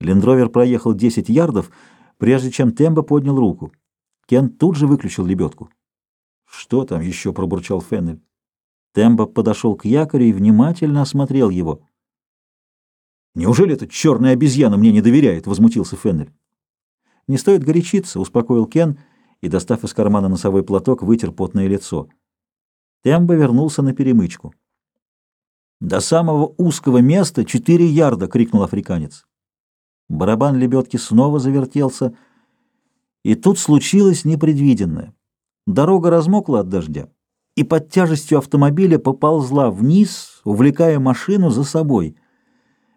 Лендровер проехал 10 ярдов, прежде чем Тембо поднял руку. Кен тут же выключил лебедку. «Что там еще?» — пробурчал Феннель. Тембо подошел к якорю и внимательно осмотрел его. «Неужели эта черная обезьяна мне не доверяет?» — возмутился Феннель. «Не стоит горячиться», — успокоил Кен и, достав из кармана носовой платок, вытер потное лицо. Тембо вернулся на перемычку. «До самого узкого места четыре ярда!» — крикнул африканец. Барабан лебедки снова завертелся, и тут случилось непредвиденное. Дорога размокла от дождя, и под тяжестью автомобиля поползла вниз, увлекая машину за собой.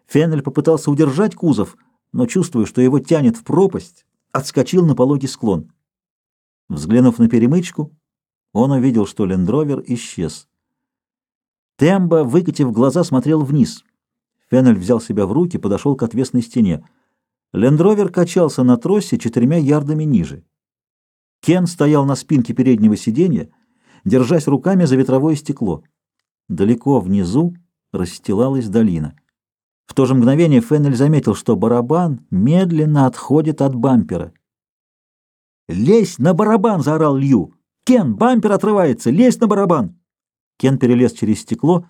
Феннель попытался удержать кузов, но, чувствуя, что его тянет в пропасть, отскочил на пологий склон. Взглянув на перемычку, он увидел, что лендровер исчез. Тембо, выкатив глаза, смотрел вниз. Феннель взял себя в руки, подошел к отвесной стене. Лендровер качался на тросе четырьмя ярдами ниже. Кен стоял на спинке переднего сиденья, держась руками за ветровое стекло. Далеко внизу расстилалась долина. В то же мгновение Феннель заметил, что барабан медленно отходит от бампера. «Лезь на барабан!» — заорал Лью. «Кен, бампер отрывается! Лезь на барабан!» Кен перелез через стекло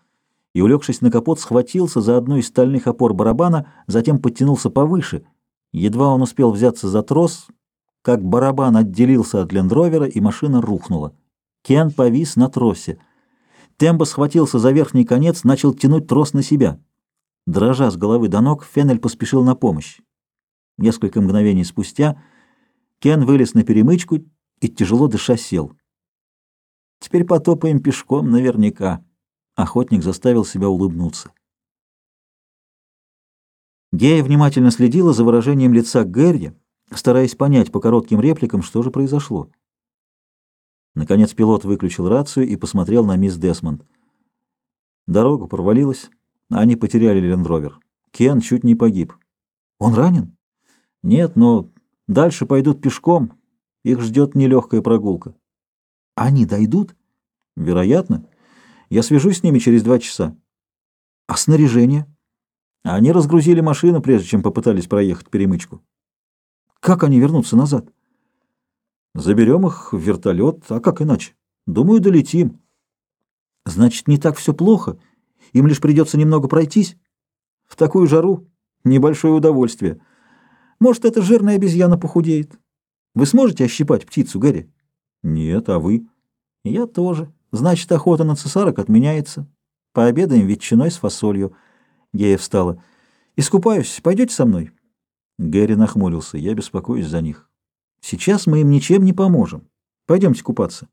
и, улегшись на капот, схватился за одну из стальных опор барабана, затем подтянулся повыше — Едва он успел взяться за трос, как барабан отделился от лендровера, и машина рухнула. Кен повис на тросе. Тембо схватился за верхний конец, начал тянуть трос на себя. Дрожа с головы до ног, Феннель поспешил на помощь. Несколько мгновений спустя Кен вылез на перемычку и, тяжело дыша, сел. «Теперь потопаем пешком наверняка», — охотник заставил себя улыбнуться. Гея внимательно следила за выражением лица Герри, стараясь понять по коротким репликам, что же произошло. Наконец пилот выключил рацию и посмотрел на мисс Десмонд. Дорога провалилась, они потеряли лендровер. Кен чуть не погиб. Он ранен? Нет, но дальше пойдут пешком. Их ждет нелегкая прогулка. Они дойдут? Вероятно. Я свяжусь с ними через два часа. А снаряжение? Они разгрузили машину, прежде чем попытались проехать перемычку. Как они вернутся назад? Заберем их в вертолет, а как иначе? Думаю, долетим. Значит, не так все плохо. Им лишь придется немного пройтись. В такую жару небольшое удовольствие. Может, эта жирная обезьяна похудеет. Вы сможете ощипать птицу, Гэри? Нет, а вы? Я тоже. Значит, охота на цесарок отменяется. Пообедаем ветчиной с фасолью. Гея встала. «Искупаюсь. Пойдете со мной?» Гэри нахмурился. «Я беспокоюсь за них. Сейчас мы им ничем не поможем. Пойдемте купаться».